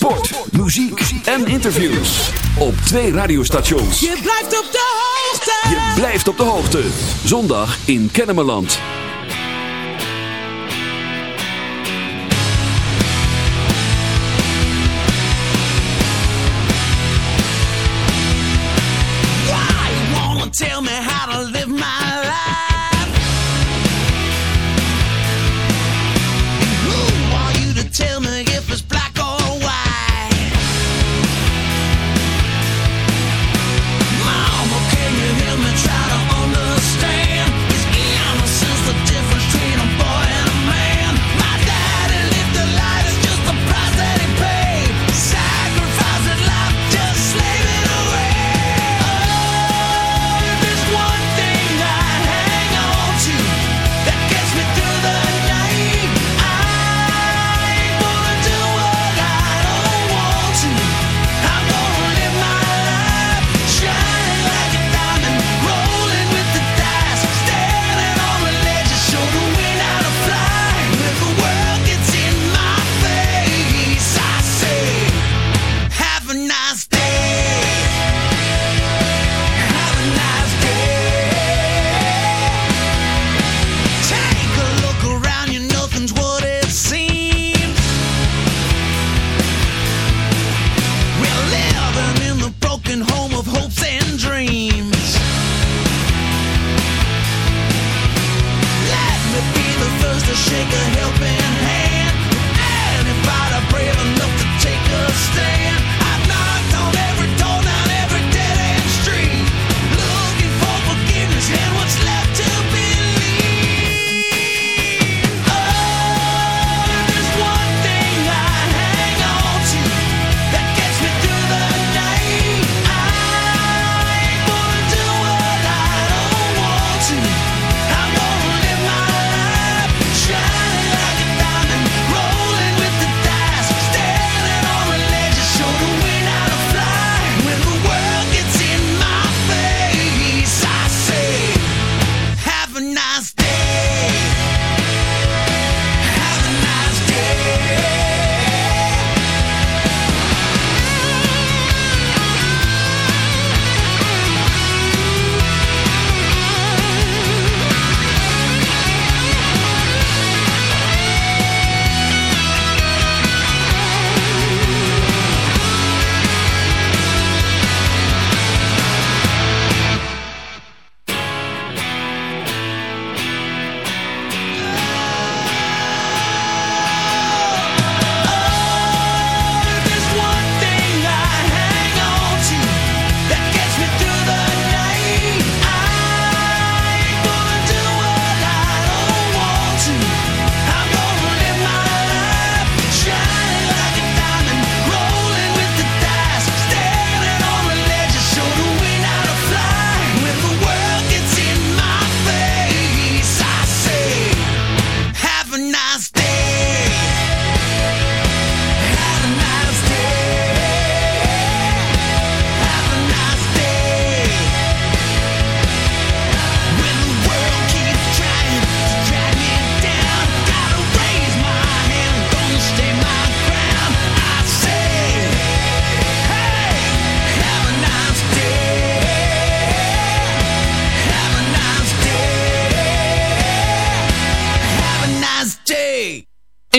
Sport, muziek en interviews. Op twee radiostations. Je blijft op de hoogte. Je blijft op de hoogte. Zondag in Kennemerland.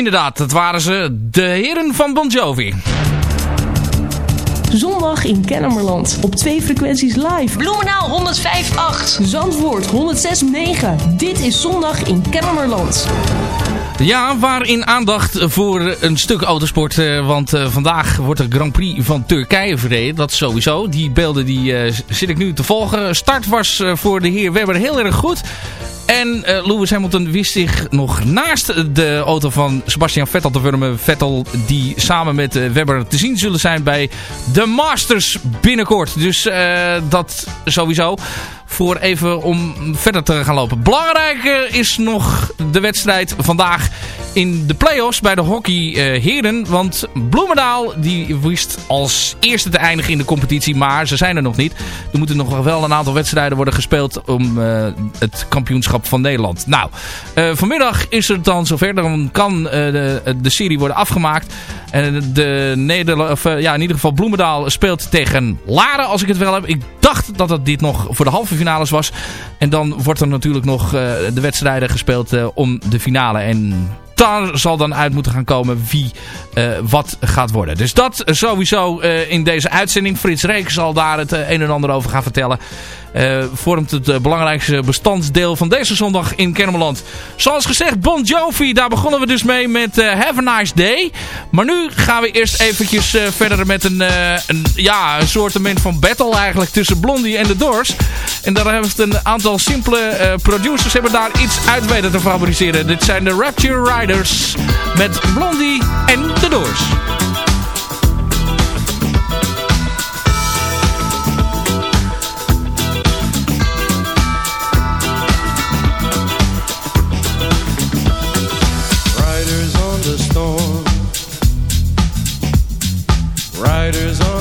Inderdaad, dat waren ze. De heren van Bon Jovi. Zondag in Kennemerland. Op twee frequenties live. Bloemenaal 105.8. Zandvoort 106.9. Dit is Zondag in Kennemerland. Ja, waarin aandacht voor een stuk autosport. Uh, want uh, vandaag wordt de Grand Prix van Turkije verreden. Dat sowieso. Die beelden die, uh, zit ik nu te volgen. Start was voor de heer Webber heel erg goed. En uh, Lewis Hamilton wist zich nog naast de auto van Sebastian Vettel te wurmen. Vettel die samen met uh, Webber te zien zullen zijn bij de Masters binnenkort. Dus uh, dat sowieso voor even om verder te gaan lopen. Belangrijker is nog de wedstrijd vandaag in de play-offs bij de hockey uh, heren. Want Bloemendaal die wist als eerste te eindigen in de competitie. Maar ze zijn er nog niet. Er moeten nog wel een aantal wedstrijden worden gespeeld om uh, het kampioenschap van Nederland. Nou, uh, vanmiddag is het dan zover. Dan kan de, de serie worden afgemaakt. En de Nederland, of, ja, in ieder geval Bloemendaal speelt tegen Laren als ik het wel heb. Ik dacht dat het dit nog voor de halve finales was. En dan wordt er natuurlijk nog de wedstrijden gespeeld om de finale. En daar zal dan uit moeten gaan komen wie uh, wat gaat worden. Dus dat sowieso uh, in deze uitzending. Frits Reek zal daar het uh, een en ander over gaan vertellen. Uh, vormt het belangrijkste bestandsdeel van deze zondag in Kennemerland. Zoals gezegd, Bon Jovi, daar begonnen we dus mee met Have a Nice Day. Maar nu gaan we eerst eventjes verder met een, een, ja, een soortement van battle eigenlijk tussen Blondie en de Doors. En daar hebben we een aantal simpele producers hebben daar iets uit weten te fabriceren. Dit zijn de Rapture Riders met Blondie en de Doors.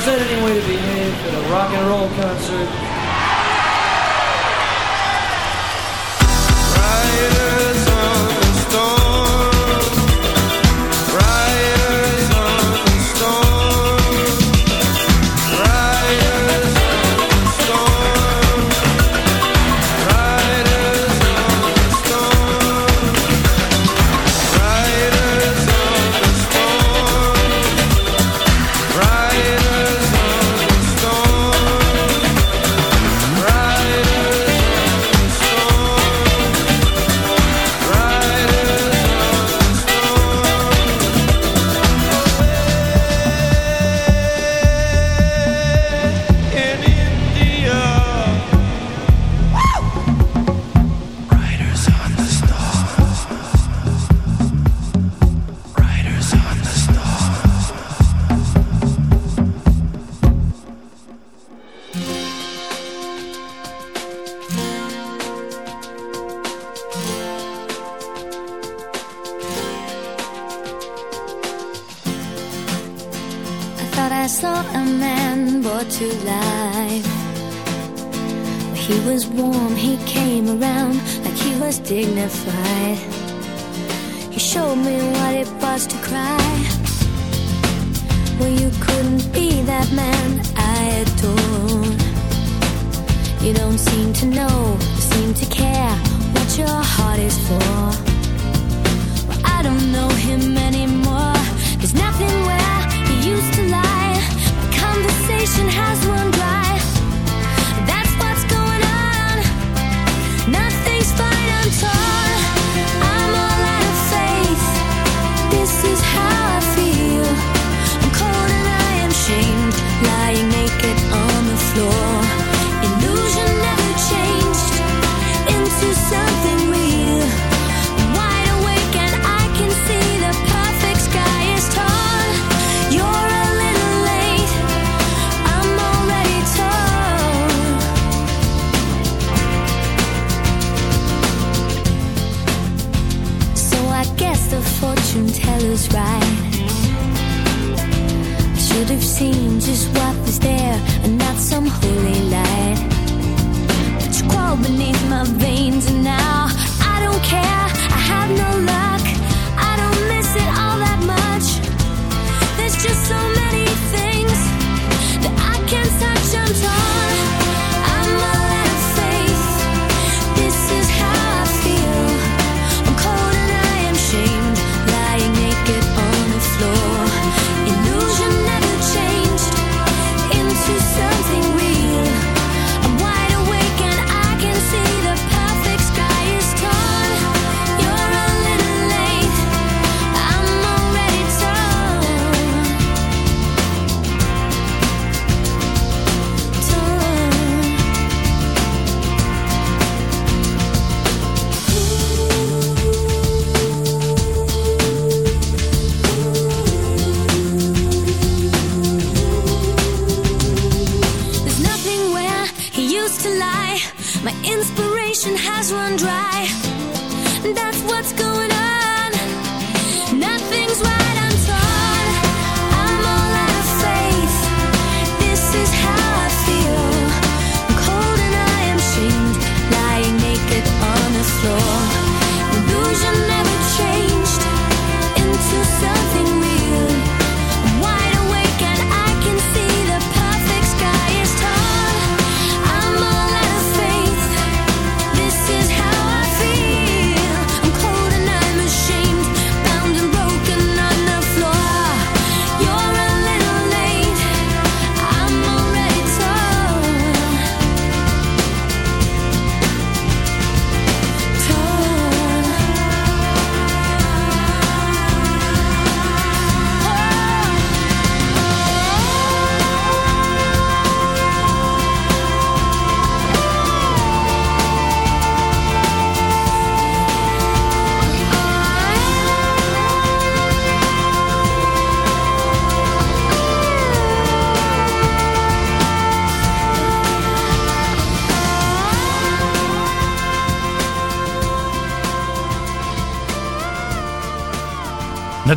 is that any way to behave at a rock and roll concert?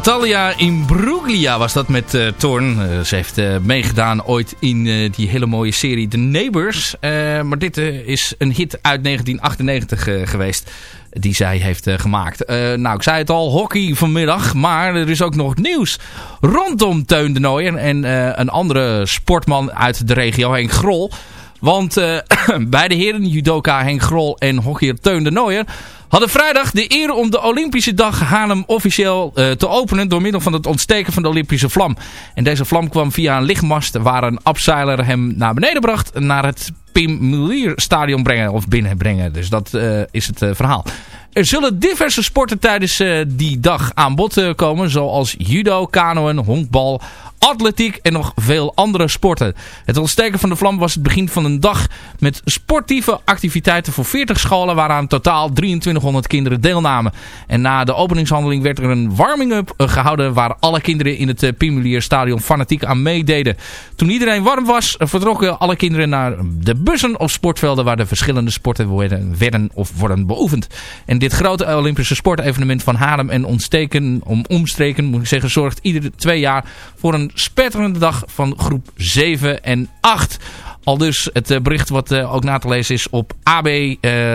Natalia Imbruglia was dat met uh, Thorn. Uh, ze heeft uh, meegedaan ooit in die hele mooie serie The Neighbors. maar dit is een hit uit 1998 geweest die zij heeft gemaakt. nou, ik zei het al, hockey vanmiddag. Maar er is ook nog nieuws rondom Teun de Nooier en een andere sportman uit de regio, Henk Grol. Want bij de heren judoka Henk Grol en hockeyer Teun de Nooier hadden vrijdag de eer om de Olympische dag Haarlem officieel uh, te openen door middel van het ontsteken van de Olympische vlam. En deze vlam kwam via een lichtmast waar een abseiler hem naar beneden bracht naar het Pim Mulier stadion brengen of binnenbrengen. Dus dat uh, is het uh, verhaal. Er zullen diverse sporten tijdens die dag aan bod komen, zoals judo, kanoën, honkbal, atletiek en nog veel andere sporten. Het ontsteken van de vlam was het begin van een dag met sportieve activiteiten voor 40 scholen waaraan totaal 2300 kinderen deelnamen. En na de openingshandeling werd er een warming-up gehouden waar alle kinderen in het Pimulier stadion fanatiek aan meededen. Toen iedereen warm was vertrokken alle kinderen naar de bussen of sportvelden waar de verschillende sporten werden, werden of worden beoefend. En dit grote Olympische sportevenement van Haarlem en ontsteken, om omstreken moet ik zeggen, zorgt iedere twee jaar voor een spetterende dag van groep 7 en 8. Al dus het eh, bericht wat uh, ook na te lezen is op AB uh,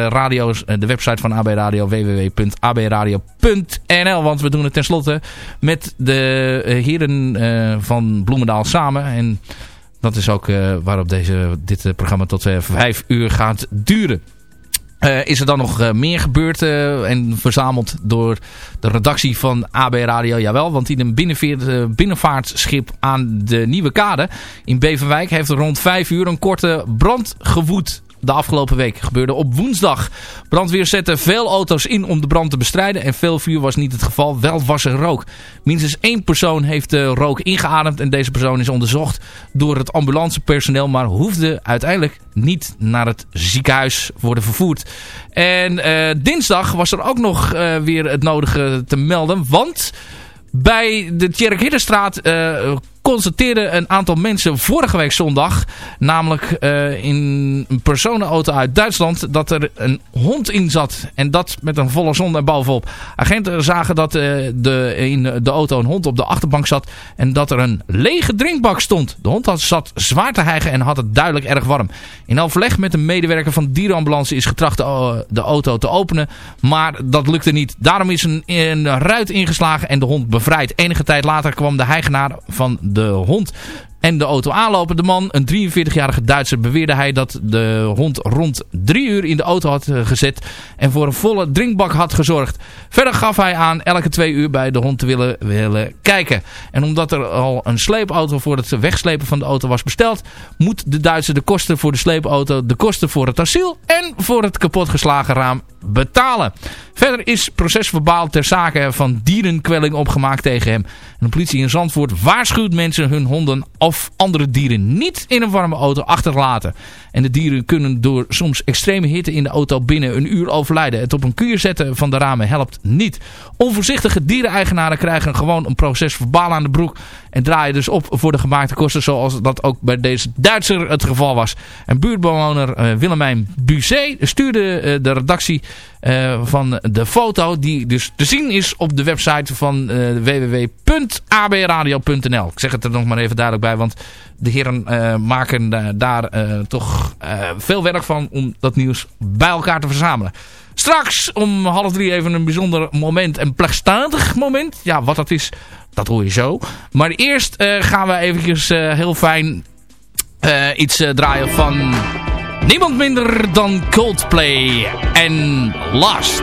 Radio's, de website van AB Radio, www.abradio.nl. Want we doen het tenslotte met de heren van Bloemendaal samen. En dat is ook waarop deze, dit programma tot vijf uur gaat duren. Uh, is er dan nog uh, meer gebeurd uh, en verzameld door de redactie van AB Radio? Jawel, want in een binnenvaartschip aan de Nieuwe Kade in Beverwijk heeft er rond vijf uur een korte brand gewoed de afgelopen week. Gebeurde op woensdag. Brandweer zette veel auto's in om de brand te bestrijden. En veel vuur was niet het geval. Wel was er rook. Minstens één persoon heeft de rook ingeademd. En deze persoon is onderzocht door het ambulancepersoneel. Maar hoefde uiteindelijk niet naar het ziekenhuis worden vervoerd. En uh, dinsdag was er ook nog uh, weer het nodige te melden. Want bij de Tjerk Hiddenstraat uh, constateerden een aantal mensen vorige week zondag, namelijk uh, in een personenauto uit Duitsland, dat er een hond in zat. En dat met een volle zon erbovenop. Agenten zagen dat uh, de, in de auto een hond op de achterbank zat en dat er een lege drinkbak stond. De hond had, zat zwaar te hijgen en had het duidelijk erg warm. In overleg met een medewerker van dierenambulance is getracht de, de auto te openen, maar dat lukte niet. Daarom is een, een ruit ingeslagen en de hond bevrijd. Enige tijd later kwam de heigenaar van de de hond en de auto aanlopen. De man, een 43-jarige Duitser, beweerde hij dat de hond rond drie uur in de auto had eh, gezet en voor een volle drinkbak had gezorgd. Verder gaf hij aan elke twee uur bij de hond te willen, willen kijken. En omdat er al een sleepauto voor het wegslepen van de auto was besteld, moet de Duitser de kosten voor de sleepauto, de kosten voor het asiel en voor het kapotgeslagen raam betalen. Verder is procesverbaal ter zake van dierenkwelling opgemaakt tegen hem. En de politie in Zandvoort waarschuwt mensen hun honden of andere dieren niet in een warme auto achterlaten. En de dieren kunnen door soms extreme hitte in de auto binnen een uur overlijden. Het op een kuur zetten van de ramen helpt niet. Onvoorzichtige diereneigenaren krijgen gewoon een proces verbaal aan de broek. En draaien dus op voor de gemaakte kosten zoals dat ook bij deze Duitser het geval was. En buurtbewoner uh, Willemijn Bucé stuurde uh, de redactie uh, van de foto die dus te zien is op de website van www.abradio.nl. Ik zeg het er nog maar even duidelijk bij, want de heren maken daar toch veel werk van om dat nieuws bij elkaar te verzamelen. Straks om half drie even een bijzonder moment, een plechtstatig moment. Ja, wat dat is, dat hoor je zo. Maar eerst gaan we eventjes heel fijn iets draaien van niemand minder dan Coldplay en Last.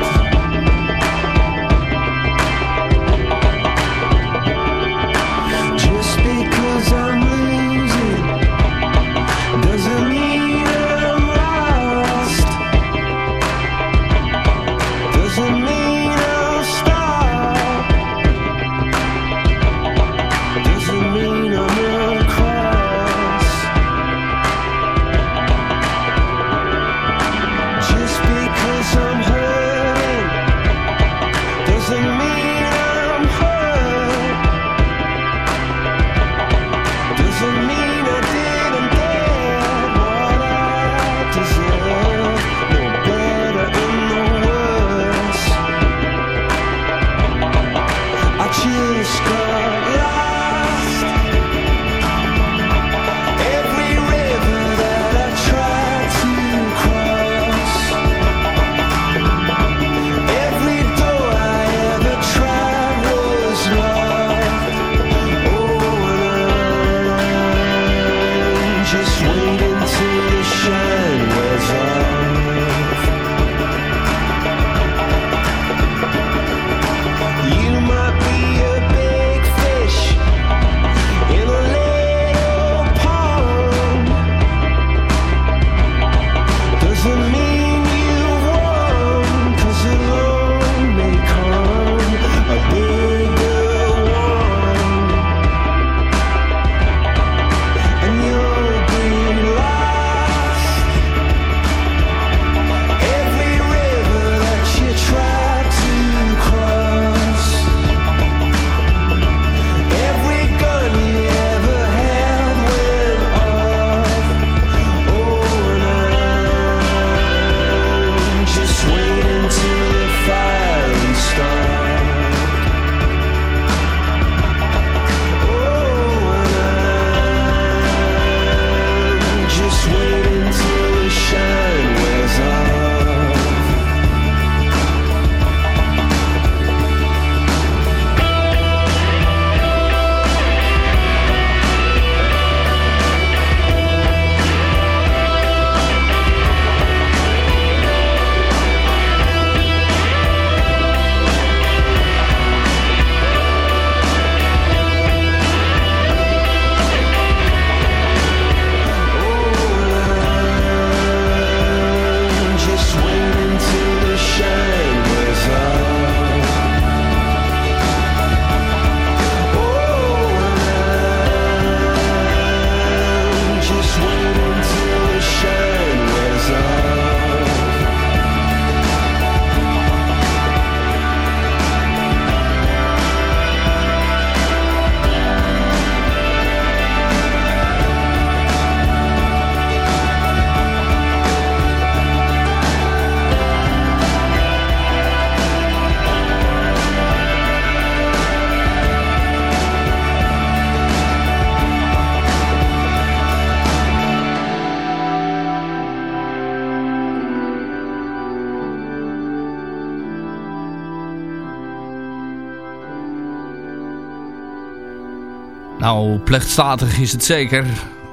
Nou, plechtstatig is het zeker.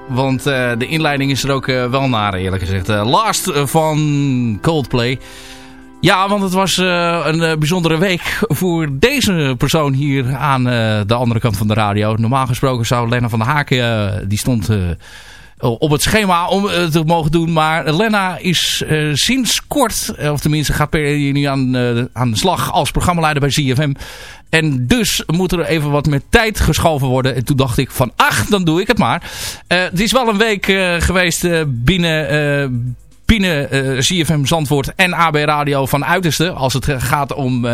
Want uh, de inleiding is er ook uh, wel naar, eerlijk gezegd. Uh, Last van Coldplay. Ja, want het was een bijzondere week voor deze persoon hier aan de andere kant van de radio. Normaal gesproken zou Lena van der Haken, die stond op het schema om het te mogen doen. Maar Lena is sinds kort, of tenminste gaat per nu aan, aan de slag als programmaleider bij ZFM. En dus moet er even wat met tijd geschoven worden. En toen dacht ik van, ach, dan doe ik het maar. Uh, het is wel een week uh, geweest uh, binnen, binnen CFM Zandvoort en AB Radio van uiterste. Als het gaat om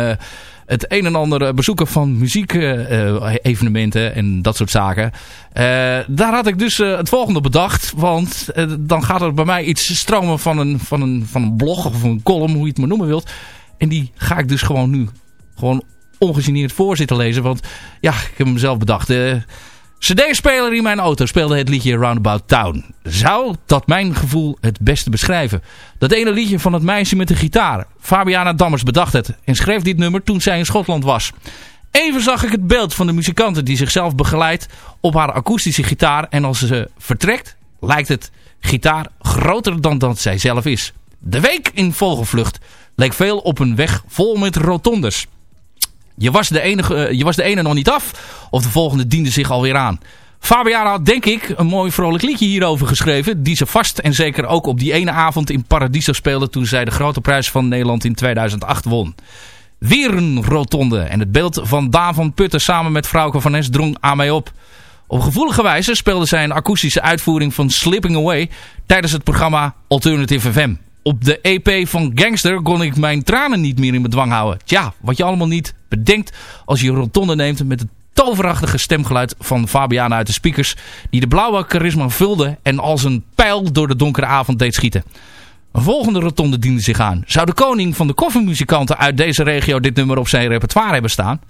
het een en ander bezoeken van muziekevenementen en dat soort zaken. daar had ik dus het volgende bedacht. Want dan gaat er bij mij iets stromen van een, van, een, van een blog of een column, hoe je het maar noemen wilt. En die ga ik dus gewoon nu gewoon ongegeneerd voor zitten lezen. Want ja, ik heb hem zelf bedacht. Cd-speler in mijn auto speelde het liedje Roundabout Town. Zou dat mijn gevoel het beste beschrijven? Dat ene liedje van het meisje met de gitaar. Fabiana Dammers bedacht het en schreef dit nummer toen zij in Schotland was. Even zag ik het beeld van de muzikante die zichzelf begeleidt op haar akoestische gitaar. En als ze vertrekt, lijkt het gitaar groter dan dat zij zelf is. De week in vogelvlucht leek veel op een weg vol met rotondes. Je was, de enige, eh, je was de ene nog niet af. Of de volgende diende zich alweer aan. Fabiana had denk ik een mooi vrolijk liedje hierover geschreven. Die ze vast en zeker ook op die ene avond in Paradiso speelde. Toen zij de grote prijs van Nederland in 2008 won. Weer een rotonde. En het beeld van Daan van Putten samen met Frauke van Nes drong aan mij op. Op gevoelige wijze speelde zij een akoestische uitvoering van Slipping Away tijdens het programma Alternative FM op de EP van Gangster kon ik mijn tranen niet meer in bedwang houden. Tja, wat je allemaal niet bedenkt als je rotonde neemt met het toverachtige stemgeluid van Fabiana uit de speakers... die de blauwe charisma vulde en als een pijl door de donkere avond deed schieten. Een volgende rotonde diende zich aan. Zou de koning van de koffiemuzikanten uit deze regio dit nummer op zijn repertoire hebben staan?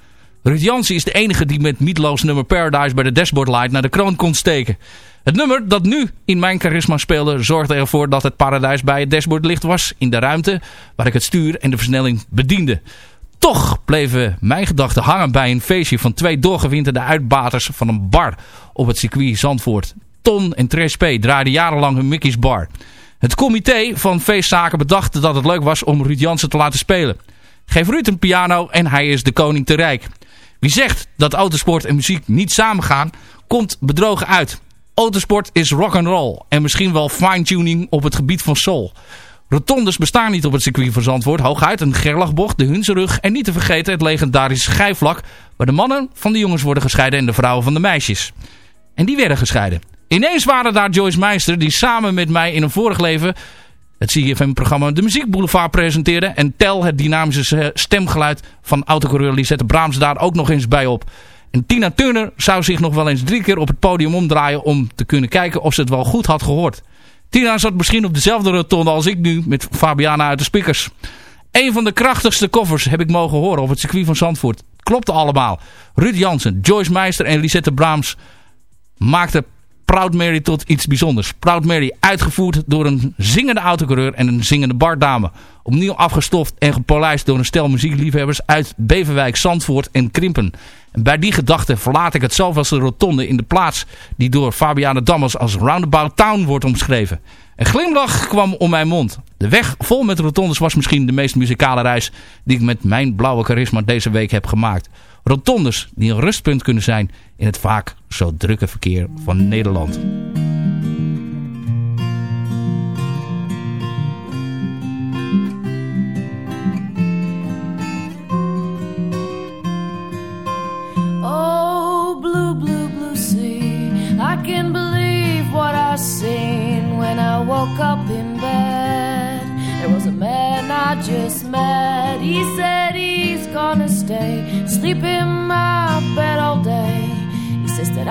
Ruud Jansen is de enige die met Meatloaf's nummer Paradise bij de Dashboard Light naar de kroon kon steken. Het nummer dat nu in mijn charisma speelde zorgde ervoor dat het paradijs bij het dashboardlicht was in de ruimte waar ik het stuur en de versnelling bediende. Toch bleven mijn gedachten hangen bij een feestje van twee doorgewinterde uitbaters van een bar op het circuit Zandvoort. Ton en Trash P draaiden jarenlang hun Mickey's Bar. Het comité van feestzaken bedacht dat het leuk was om Ruud Jansen te laten spelen. Geef Ruud een piano en hij is de koning te rijk. Wie zegt dat autosport en muziek niet samengaan, komt bedrogen uit. Autosport is rock and roll en misschien wel fine-tuning op het gebied van soul. Rotondes bestaan niet op het circuit van Zandvoort. Hooguit een gerlachbocht, de Hunzerug en niet te vergeten het legendarische schijfvlak... waar de mannen van de jongens worden gescheiden en de vrouwen van de meisjes. En die werden gescheiden. Ineens waren daar Joyce Meister die samen met mij in een vorig leven... het CFM-programma De Muziek Boulevard presenteerde... en tel het dynamische stemgeluid van autocoureur Lisette Braams daar ook nog eens bij op... En Tina Turner zou zich nog wel eens drie keer op het podium omdraaien om te kunnen kijken of ze het wel goed had gehoord. Tina zat misschien op dezelfde rotonde als ik nu met Fabiana uit de speakers. Een van de krachtigste koffers heb ik mogen horen op het circuit van Zandvoort. Klopte allemaal. Ruud Jansen, Joyce Meister en Lisette Braams maakten Proud Mary tot iets bijzonders. Proud Mary uitgevoerd door een zingende autocoureur en een zingende bardame. Opnieuw afgestoft en gepolijst door een stel muziekliefhebbers uit Beverwijk, Zandvoort en Krimpen. En bij die gedachte verlaat ik het zelf als de rotonde in de plaats die door Fabiana Dammers als Roundabout Town wordt omschreven. Een glimlach kwam om mijn mond. De weg vol met rotondes was misschien de meest muzikale reis die ik met mijn blauwe charisma deze week heb gemaakt. Rotondes die een rustpunt kunnen zijn in het vaak zo drukke verkeer van Nederland.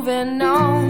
moving on.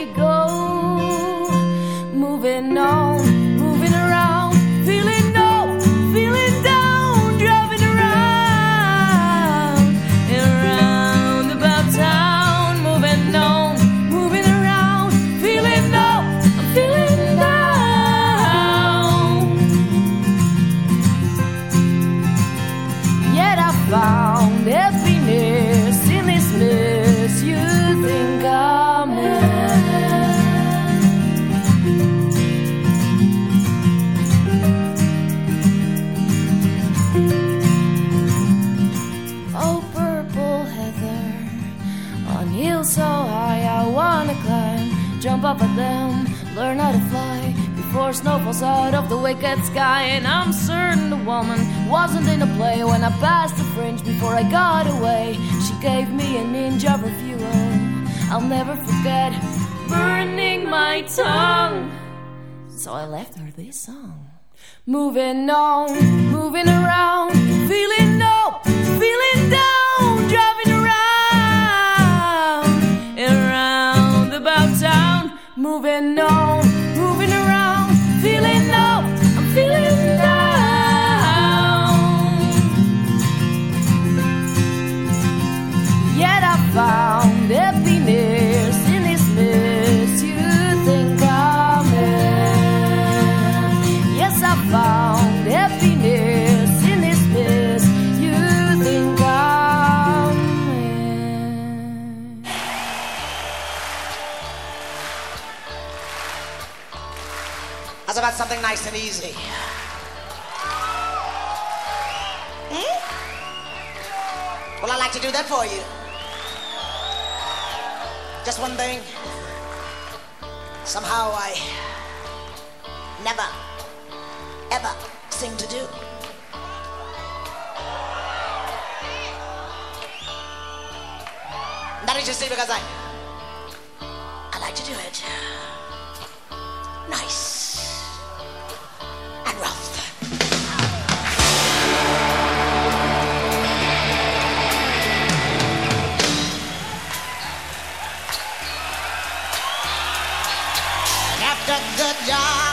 song. Moving on, moving around. Well, I'd like to do that for you. Just one thing. Somehow I never, ever seem to do. That is just because I, I like to do it. Yeah.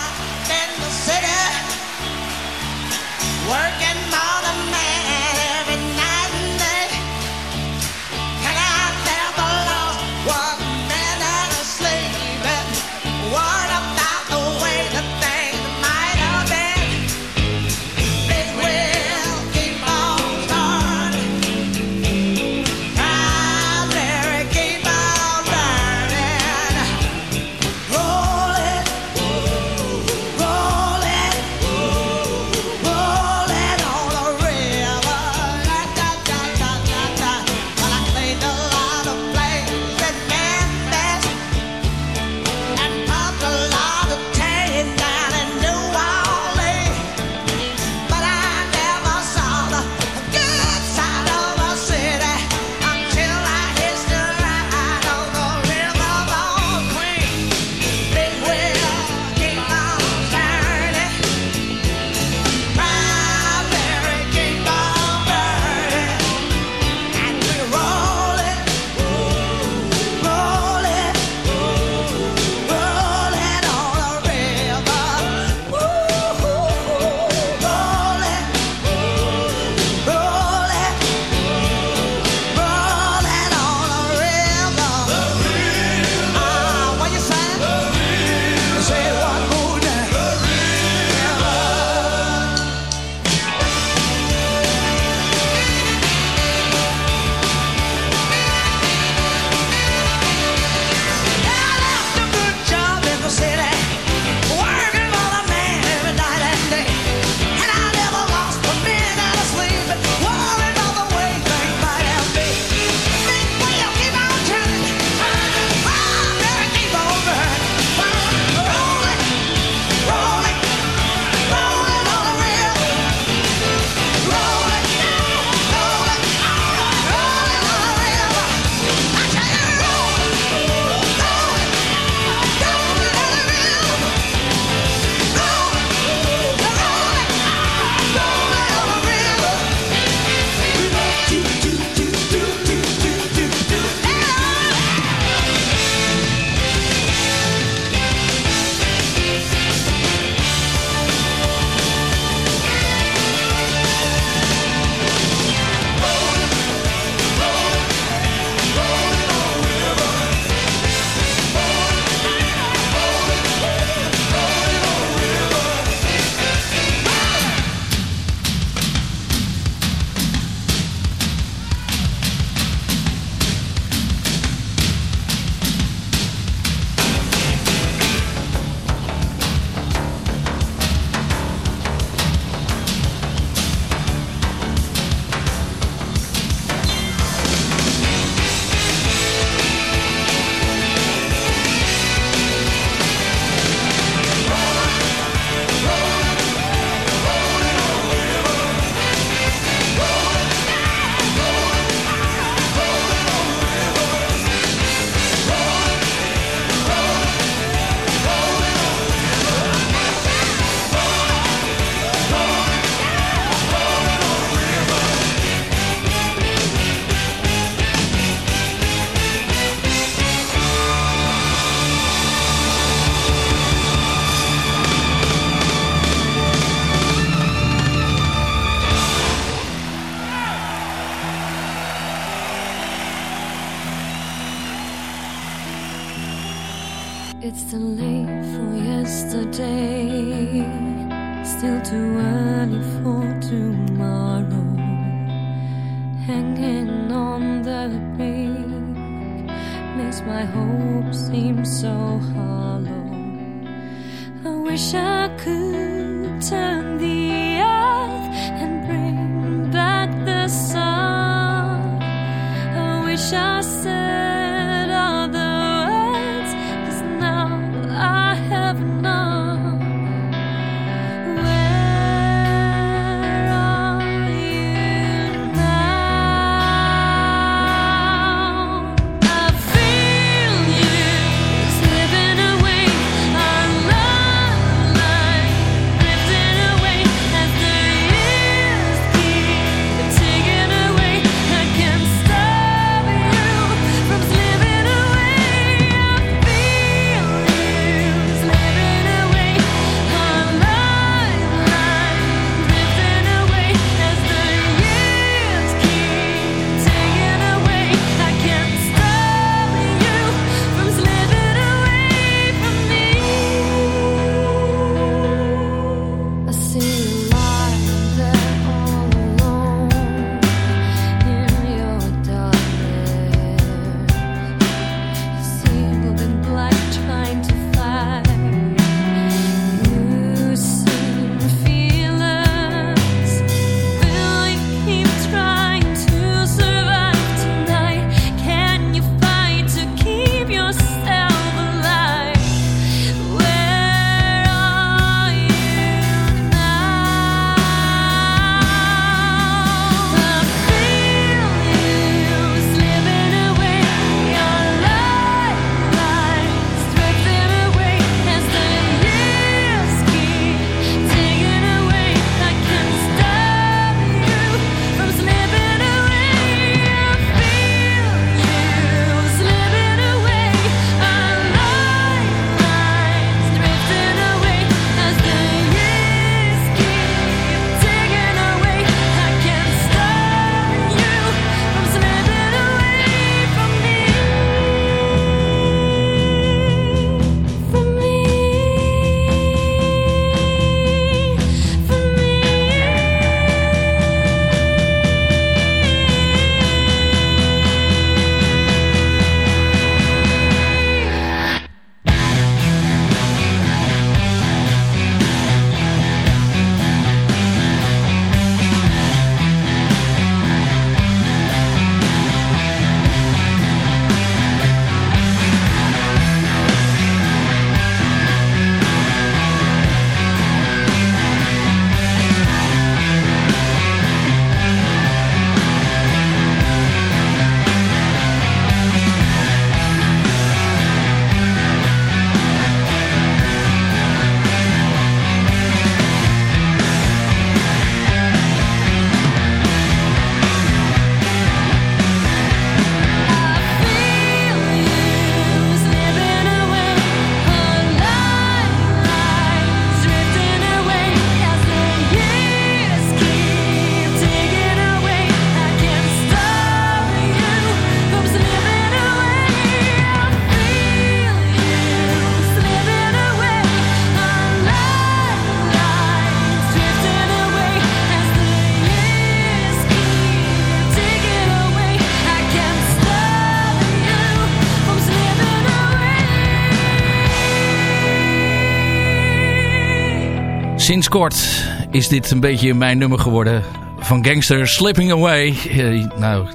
Sinds kort is dit een beetje mijn nummer geworden. Van Gangster Slipping Away. Eh, nou,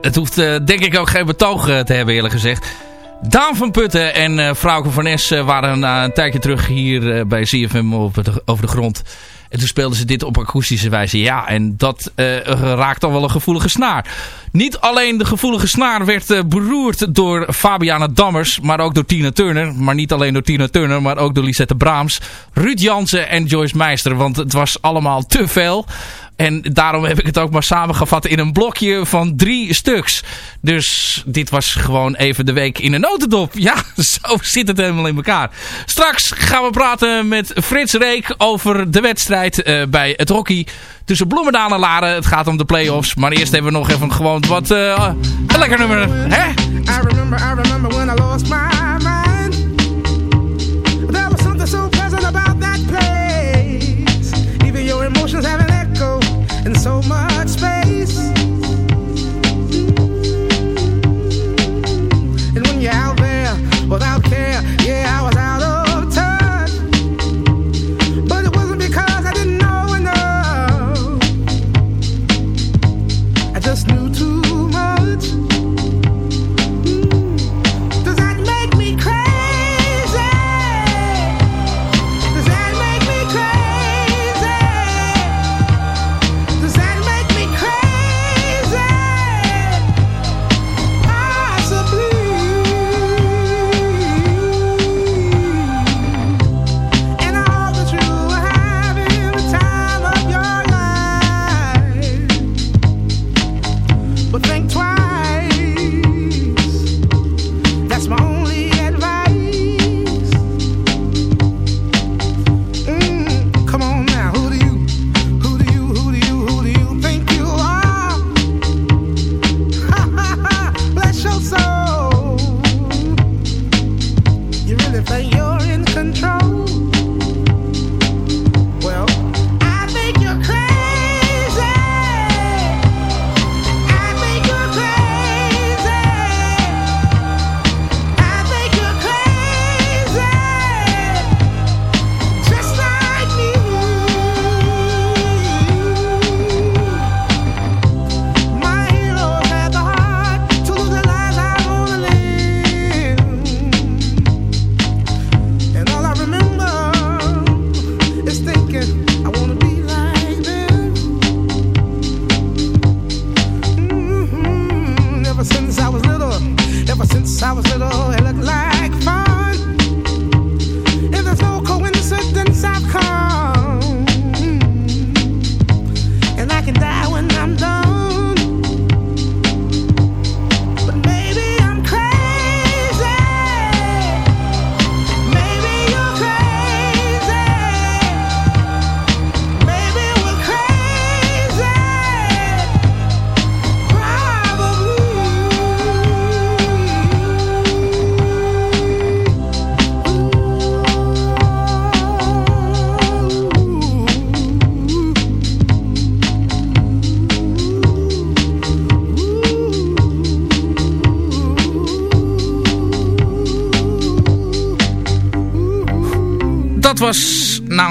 het hoeft eh, denk ik ook geen betoog eh, te hebben eerlijk gezegd. Daan van Putten en uh, Frauke van Nes waren een tijdje terug hier bij CFM op het, over de grond. En toen speelden ze dit op akoestische wijze. Ja, en dat raakt dan wel een gevoelige snaar. Niet alleen de gevoelige snaar werd beroerd door Fabiana Dammers, maar ook door Tina Turner. Maar niet alleen door Tina Turner, maar ook door Lisette Braams, Ruud Jansen en Joyce Meister. Want het was allemaal te veel. En daarom heb ik het ook maar samengevat in een blokje van drie stuks. Dus dit was gewoon even de week in een notendop. Ja, zo zit het helemaal in elkaar. Straks gaan we praten met Frits Reek over de wedstrijd uh, bij het hockey tussen Bloemendaal en Laren. Het gaat om de play-offs. Maar eerst hebben we nog even gewoon wat uh, een lekker nummer. Hè? I remember, I remember when I lost my mind.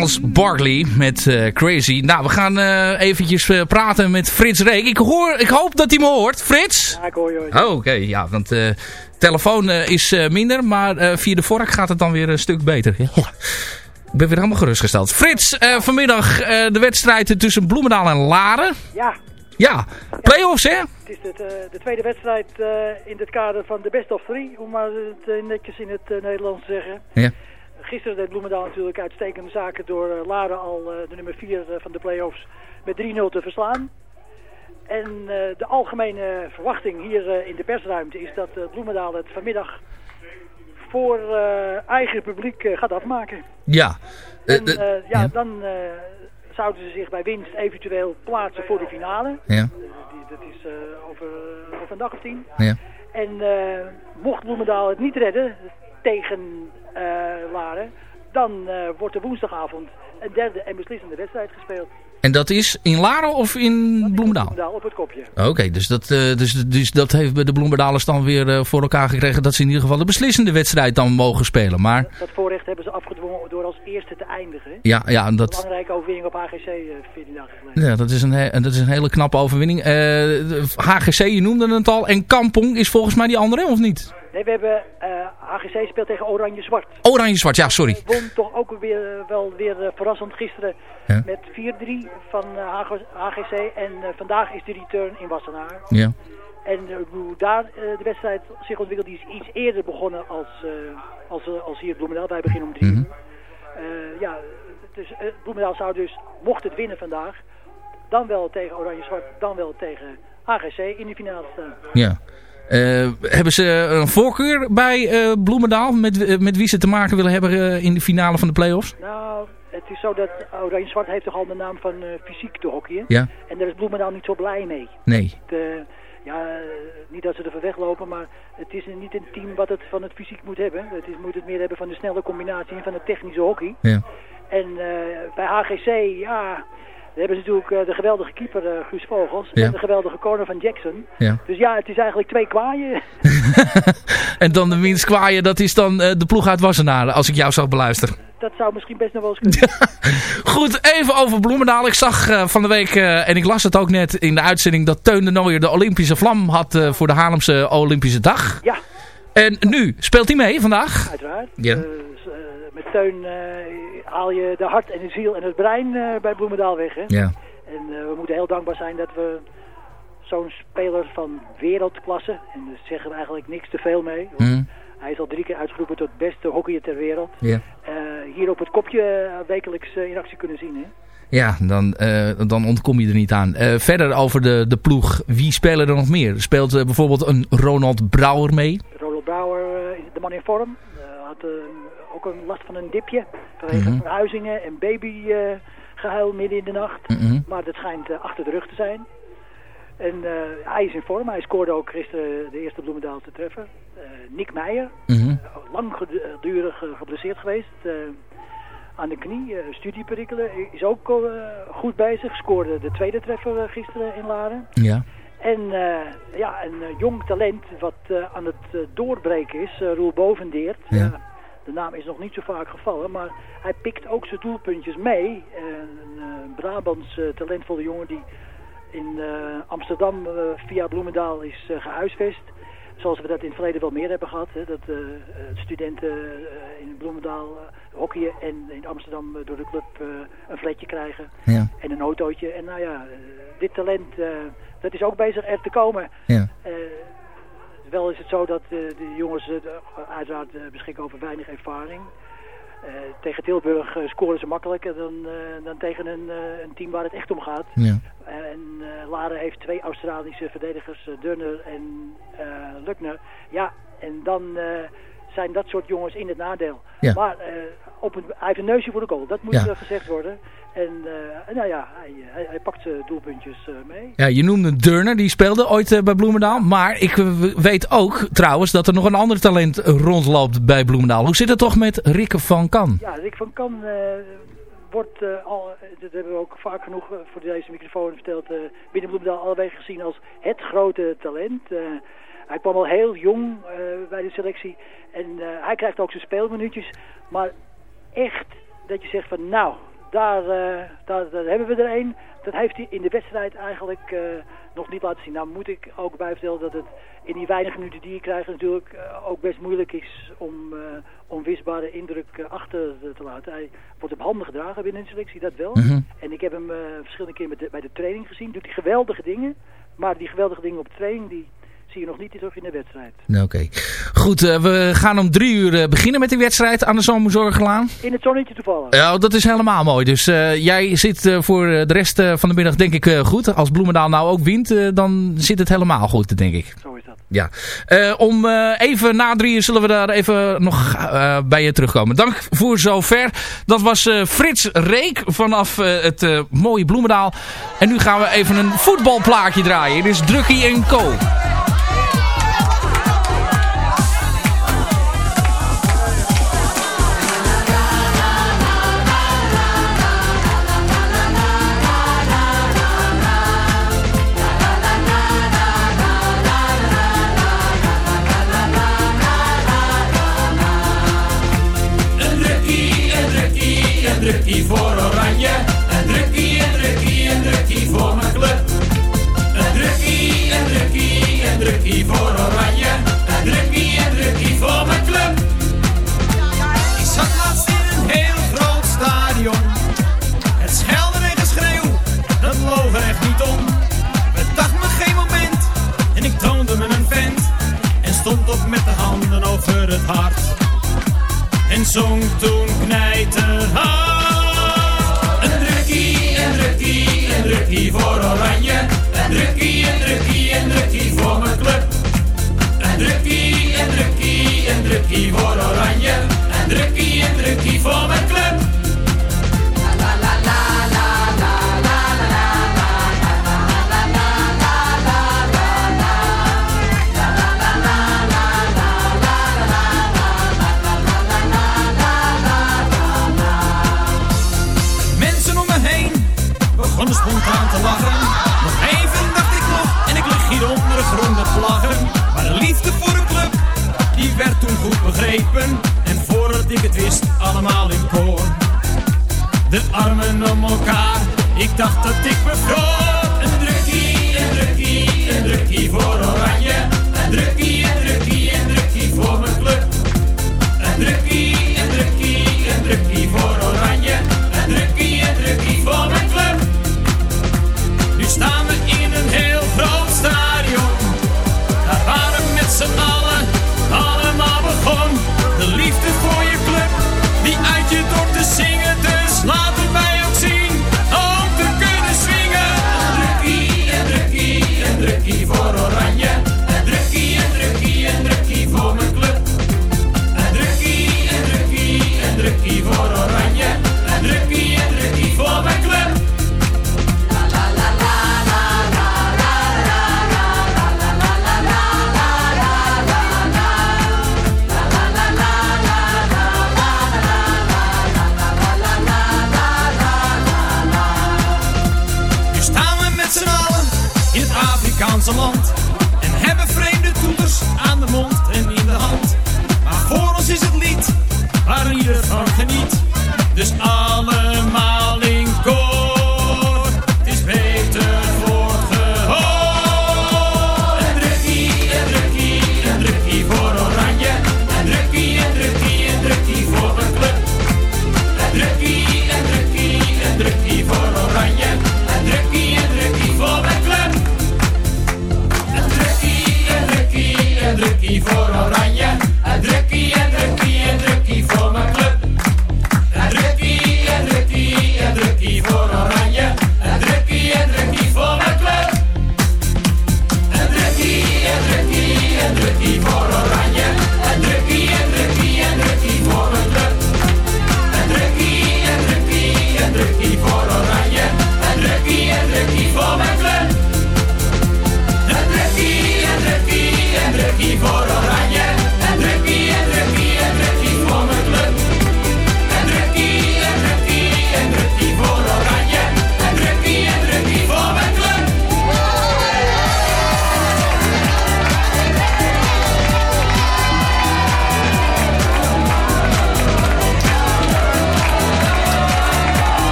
Was Niles Barkley met eh, Crazy. Nou, we gaan eh eventjes eh, praten met Frits Reek. Ik, hoor, ik hoop dat hij me hoort. Frits? Ja, ik hoor je. Oh, oké. ja, want eh telefoon eh, is eh, minder, maar eh, via de vork gaat het dan weer een stuk beter. Ja. Ik ben weer helemaal gerustgesteld. Frits, eh, vanmiddag eh, de wedstrijd tussen Bloemendaal en Laren. Ja, Ja, play-offs hè? het is de, de, de tweede wedstrijd eh, in het kader van de best of three, om maar het netjes in het Nederlands te zeggen. Ja. Gisteren deed Bloemendaal natuurlijk uitstekende zaken door eh, Laren al eh, de nummer 4 van de play-offs met 3-0 te verslaan. En eh, de algemene verwachting hier eh, in de persruimte is dat eh, Bloemendaal het vanmiddag voor eh, eigen publiek eh, gaat afmaken. Ja. Eh, En eh, eh, ja, dan eh, zouden ze zich bij winst eventueel plaatsen voor de finale. Ja. Dat is eh, over, over een dag of tien. Ja. En eh, mocht Bloemendaal het niet redden tegen eh, Laren, dan eh, wordt er woensdagavond een derde en beslissende wedstrijd gespeeld. En dat is in Laren of in Bloemendaal? Bloemendaal op het kopje. Oké, dus, dat, eh, dus, dus dat heeft de Bloemendalers dan weer voor elkaar gekregen dat ze in ieder geval de beslissende wedstrijd dan mogen spelen. Maar Dat voorrecht hebben ze afgedwongen door als eerste te eindigen. ja, ja, en dat, Belangrijke overwinning op AGC eh 14 dagen geleden. ja dat, is een, dat is een hele knappe overwinning. De HGC, je noemde het al, en Kampong is volgens mij die andere, of niet? Nee, we hebben eh AGC speelt tegen Oranje-Zwart. Oranje-zwart, ja, sorry. won toch ook weer, wel weer eh, verrassend gisteren Ja. met 4-3 van eh, HG HGC. En eh, vandaag is de return in Wassenaar. Ja. En eh, hoe daar eh, de wedstrijd zich ontwikkelt, die is iets eerder begonnen als, eh, als, eh, als hier Bloemendaal. Wij beginnen om drie Mhm. uur. Eh, ja, dus, eh, Bloemendaal zou dus, mocht het winnen vandaag, dan wel tegen Oranje-Zwart, dan wel tegen HGC in de finale staan. Ja. Eh, hebben ze een voorkeur bij eh, Bloemendaal met, eh, met wie ze te maken willen hebben in de finale van de play-offs? Nou, het is zo dat Oranje-Zwart heeft toch al de naam van fysiek te hockeyen. Ja. En daar is Bloemendaal niet zo blij mee. Nee. Eh, ja, niet dat ze er van weglopen, maar het is niet een team wat het van het fysiek moet hebben. Het is, moet het meer hebben van de snelle combinatie en van het technische hockey. Ja. En bij HGC, ja, daar hebben ze natuurlijk eh, de geweldige keeper eh, Guus Vogels Ja. en de geweldige corner van Jackson. Ja. Dus ja, het is eigenlijk twee kwaaien. En dan de minst kwaaien, dat is dan eh, de ploeg uit Wassenaar, als ik jou zag beluisteren. Dat zou misschien best nog wel eens kunnen. Goed, even over Bloemendaal. Ik zag van de week, en ik las het ook net in de uitzending, dat Teun de Nooier de Olympische vlam had voor de Haarlemse Olympische Dag. Ja. En nu, speelt hij mee vandaag? Uiteraard. Ja. Met Teun haal je de hart en de ziel en het brein eh, bij Bloemendaal weg. Hè? Ja. En eh, we moeten heel dankbaar zijn dat we zo'n speler van wereldklasse, en daar zeggen we eigenlijk niks te veel mee. Mhm. Hij is al drie keer uitgeroepen tot beste hockeyer ter wereld. Ja. Eh, hier op het kopje wekelijks in actie kunnen zien. Hè? Ja, dan, dan ontkom je er niet aan. Verder over de, de ploeg, wie spelen er nog meer? Speelt bijvoorbeeld een Ronald Brouwer mee? Ronald Brouwer, eh, de man in vorm, had eh, ook een last van een dipje vanwege Mhm. verhuizingen en babygehuil midden in de nacht. Mhm. Maar dat schijnt eh, achter de rug te zijn. En eh, hij is in vorm. Hij scoorde ook gisteren de eerste Bloemendaal te treffen. Eh, Nick Meijer, Mhm. lang gedurig eh, geblesseerd geweest. eh, aan de knie, eh studieperikelen. Is ook eh, goed bezig. Scoorde de tweede treffer eh, gisteren in Laren. Ja. En eh, ja, een eh, jong talent wat eh, aan het doorbreken is, Roel Bovendeert. Ja. De naam is nog niet zo vaak gevallen, maar hij pikt ook zijn doelpuntjes mee. Een Brabants talentvolle jongen die in Amsterdam via Bloemendaal is eh, gehuisvest. Zoals we dat in het verleden wel meer hebben gehad. Hè, dat studenten in Bloemendaal hockeyen en in Amsterdam door de club een flatje krijgen. Ja. En een autootje. En nou ja, dit talent, dat is ook bezig er te komen. Ja. Uh, wel is het zo dat uh, de jongens uiteraard beschikken over weinig ervaring. Tegen Tilburg scoren ze makkelijker dan, dan tegen een, een, team waar het echt om gaat. Ja. en Laren heeft twee Australische verdedigers, Durner en Luckner. Ja, en dan zijn dat soort jongens in het nadeel. Ja. Maar uh, op een, hij heeft een neusje voor de goal, dat moet ja. gezegd worden. En uh, nou ja, hij, hij, hij pakt zijn doelpuntjes uh, mee. Ja, je noemde Durner, die speelde ooit bij Bloemendaal. Maar ik weet ook trouwens dat er nog een ander talent rondloopt bij Bloemendaal. Hoe zit het toch met Rikke van Kan? Ja, Rick van Kan wordt al, dat hebben we ook vaak genoeg voor deze microfoon verteld, binnen Bloemendaal alweer gezien als het grote talent. Uh, hij kwam al heel jong bij de selectie en hij krijgt ook zijn speelminuutjes. Maar echt dat je zegt van nou, daar, eh, daar, daar hebben we er een. Dat heeft hij in de wedstrijd eigenlijk eh, nog niet laten zien. Nou moet ik ook bij vertellen dat het in die weinige minuten die je krijgt natuurlijk eh, ook best moeilijk is om eh, onwisbare indruk eh, achter te laten. Hij wordt op handen gedragen binnen de selectie, dat wel. Mhm. En ik heb hem eh, verschillende keren met de- bij de training gezien. Doet hij geweldige dingen. Maar die geweldige dingen op de training, die zie je nog niet terug in de wedstrijd. Oké. Goed, eh, we gaan om drie uur eh, beginnen met die wedstrijd aan de Zomerzorglaan. In het zonnetje toevallig. Ja, dat is helemaal mooi. Dus eh, jij zit voor de rest van de middag denk ik goed. Als Bloemendaal nou ook wint, dan zit het helemaal goed, denk ik. Zo is dat. Ja. Om even na drieën zullen we daar even nog bij je terugkomen. Dank voor zover. Dat was Frits Reek vanaf het mooie Bloemendaal. En nu gaan we even een voetbalplaatje draaien. Dit is Drukkie en Co.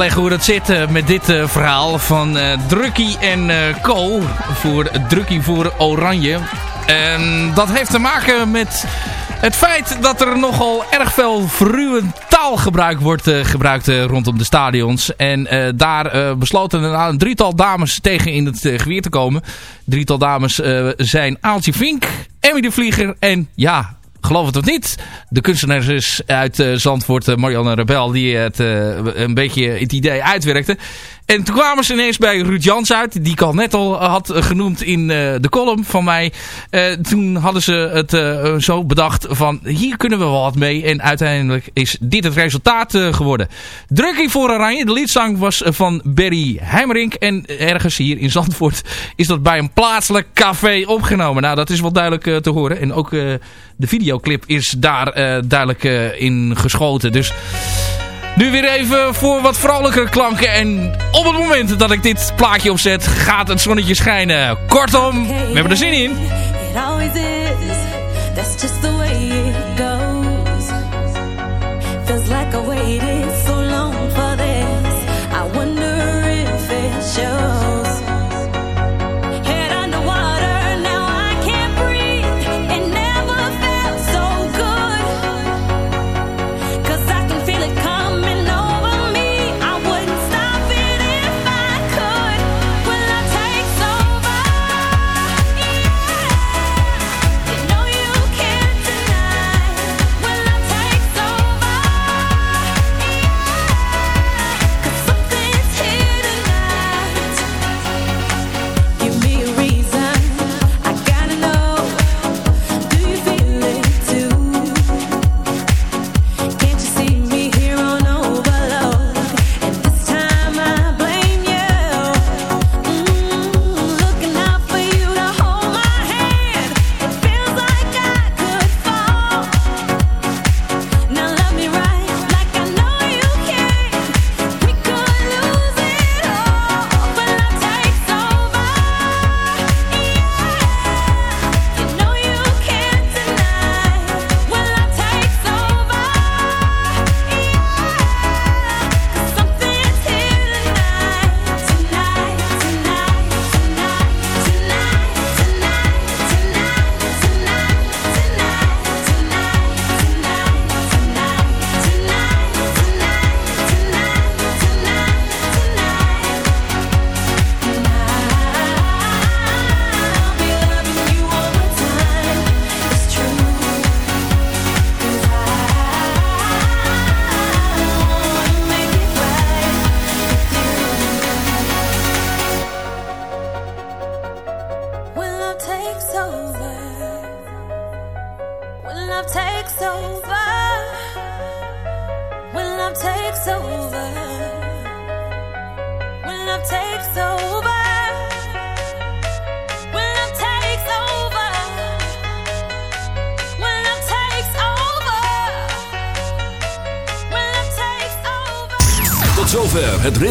uitleggen hoe dat zit eh, met dit eh, verhaal van uh, Drukkie en Co. Voor Drukkie voor Oranje. En dat heeft te maken met het feit dat er nogal erg veel verruwend taalgebruik wordt gebruikt rondom de stadions. En daar besloten een, een, drietal dames tegen in het geweer te komen. Drietal dames zijn Aaltje Vink, Emmy de Vlieger en ja, geloof het of niet, de kunstenares uit uh, Zandvoort, uh, Marianne Rebel, die het uh, een beetje het idee uitwerkte. En toen kwamen ze ineens bij Ruud Jans uit, die ik al net al had genoemd in de column van mij. toen hadden ze het zo bedacht van, hier kunnen we wel wat mee. En uiteindelijk is dit het resultaat geworden. Drukking voor Oranje, de liedzang was van Berry Heimerink. En ergens hier in Zandvoort is dat bij een plaatselijk café opgenomen. Nou, dat is wel duidelijk te horen. En ook de videoclip is daar duidelijk in geschoten. Dus... Nu weer even voor wat vrolijkere klanken. En op het moment dat ik dit plaatje opzet, gaat het zonnetje schijnen. Kortom, we hebben er zin in.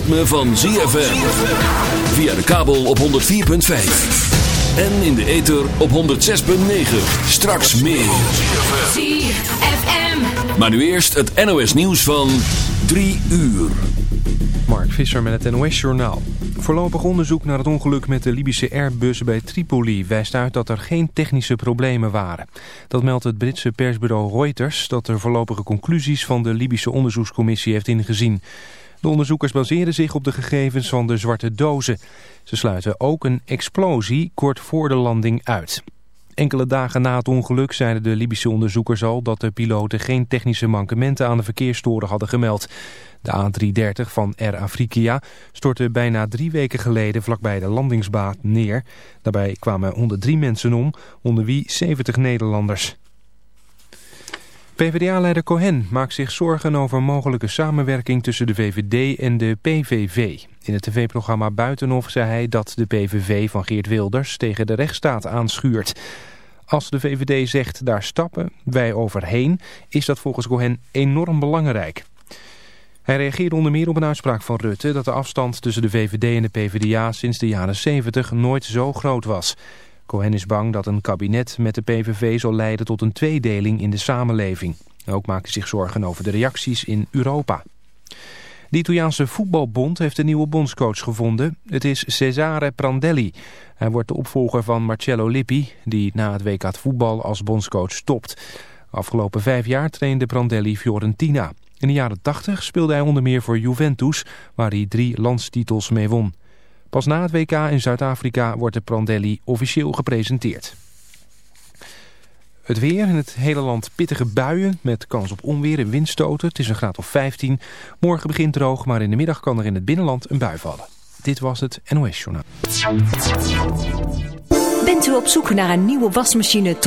Ritme van ZFM. Via de kabel op 104.5. En in de ether op 106.9. Straks meer. ZFM. Maar nu eerst het NOS nieuws van 3 uur. Mark Visser met het NOS Journaal. Voorlopig onderzoek naar het ongeluk met de Libische Airbus bij Tripoli wijst uit dat er geen technische problemen waren. Dat meldt het Britse persbureau Reuters dat er voorlopige conclusies van de Libische onderzoekscommissie heeft ingezien. De onderzoekers baseren zich op de gegevens van de zwarte dozen. Ze sluiten ook een explosie kort voor de landing uit. Enkele dagen na het ongeluk zeiden de Libische onderzoekers al dat de piloten geen technische mankementen aan de verkeerstoren hadden gemeld. De A330 van Air Afrika stortte bijna drie weken geleden vlakbij de landingsbaan neer. Daarbij kwamen 103 mensen om, onder wie 70 Nederlanders. PvdA-leider Cohen maakt zich zorgen over mogelijke samenwerking tussen de VVD en de PVV. In het tv-programma Buitenhof zei hij dat de PVV van Geert Wilders tegen de rechtsstaat aanschuurt. Als de VVD zegt daar stappen wij overheen, is dat volgens Cohen enorm belangrijk. Hij reageerde onder meer op een uitspraak van Rutte dat de afstand tussen de VVD en de PvdA sinds de jaren 70 nooit zo groot was. Cohen is bang dat een kabinet met de PVV zal leiden tot een tweedeling in de samenleving. Ook maakt zich zorgen over de reacties in Europa. De Italiaanse voetbalbond heeft een nieuwe bondscoach gevonden. Het is Cesare Prandelli. Hij wordt de opvolger van Marcello Lippi, die na het WK voetbal als bondscoach stopt. Afgelopen vijf jaar trainde Prandelli Fiorentina. In de jaren 80 speelde hij onder meer voor Juventus, waar hij drie landstitels mee won. Pas na het WK in Zuid-Afrika wordt de Prandelli officieel gepresenteerd. Het weer in het hele land pittige buien met kans op onweer en windstoten. Het is een graad of 15. Morgen begint droog, maar in de middag kan er in het binnenland een bui vallen. Dit was het NOS Journaal. Bent u op zoek naar een nieuwe wasmachine?